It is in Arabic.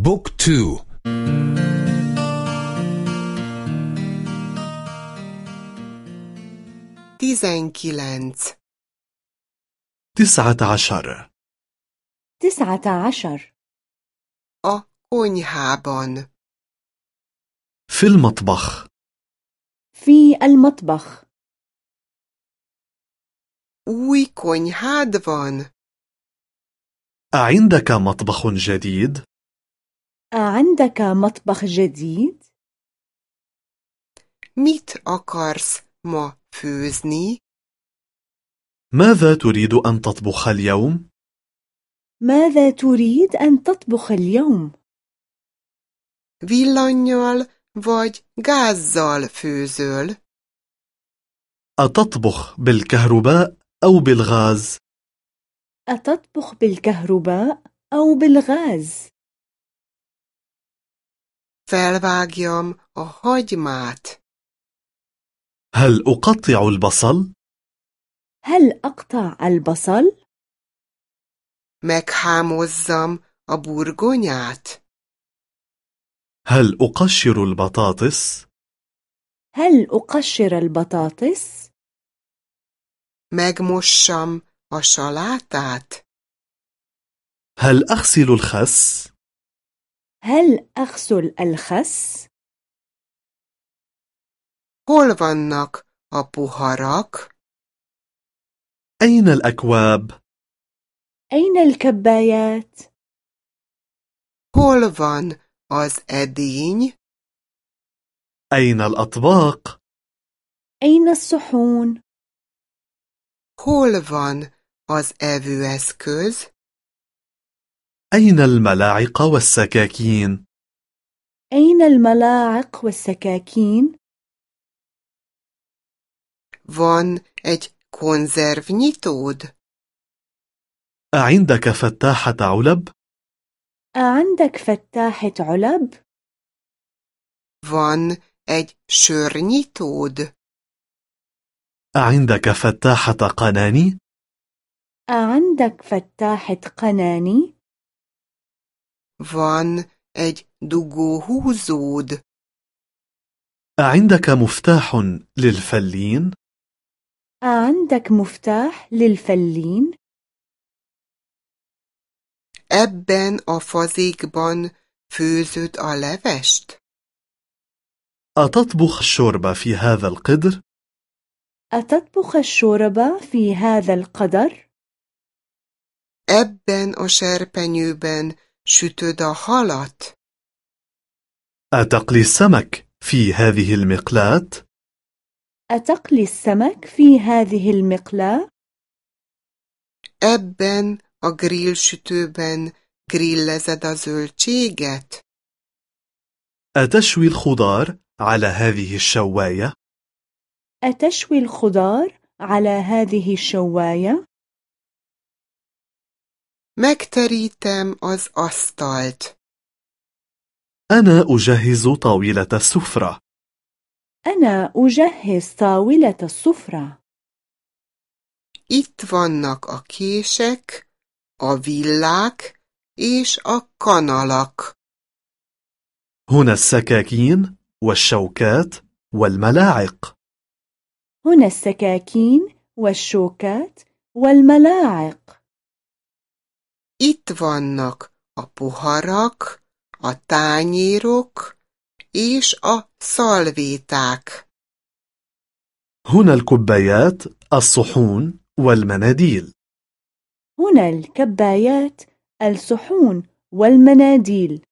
بوك تو. تسعة عشر. تسعة عشر. في المطبخ. في المطبخ. konyhád van? أعندك مطبخ جديد؟ أعندك مطبخ جديد؟ Mit akarsz ma főzni? ماذا تريد أن تطبخ اليوم؟ ماذا تريد أن تطبخ اليوم؟ Villannyal vagy gázzal főzöl? أتطبخ بالكهرباء أو بالغاز؟ أتطبخ بالكهرباء أو بالغاز؟ Felvágjam a hagymát. هل أقطع البصل؟ هل أقطع البصل؟ Meghámozzam a burgonyát. هل أقشر البطاطس؟ هل أقشر البطاطس؟ Megmossam a salátát. هل أغسل الخس؟ هل أغسل الخس؟ Hol vannak a puharak? أين الأكواب؟ أين الكبايات؟ Hol van az edény? أين الأطباق؟ أين الصحون؟ Hol van az evőeszköz? أين الملاعق والسكاكين؟ أين الملاعق والسكاكين؟ Van egy konzervnyitód? أعندك فتاحة علب؟ أعندك فتاحة علب؟ Van egy sörnyitód? أعندك فتاحة قناني؟ أعندك فتاحة قناني؟ Van egy dugóhúzód? أعندك مفتاح للفلين؟ أعندك مفتاح للفلين؟ Ebben a fazékban főzöd a levest? أتطبخ الشوربة في هذا القدر؟ أتطبخ الشوربة في هذا القدر؟ Ebben a serpenyőben a halat? أتقلي السمك في هذه المقلاة؟ أتقلي السمك في هذه المقلاة؟ Ebben a grillsütőben grillezed a zöldséget? أتشوي الخضار على هذه الشواية؟ أتشوي الخضار على هذه الشواية؟ Megterítem az asztalt. أنا أجهز طاولة السفرة. أنا أجهز طاولة السفرة. Itt vannak a kések, a villák és a kanalak. هنا السكاكين والشوكات والملاعق. هنا السكاكين والشوكات والملاعق. Itt vannak a puharak, a tányérok és a szalvéták. هنا الكبايات، الصحون والمناديل. هنا الكبايات، الصحون والمناديل.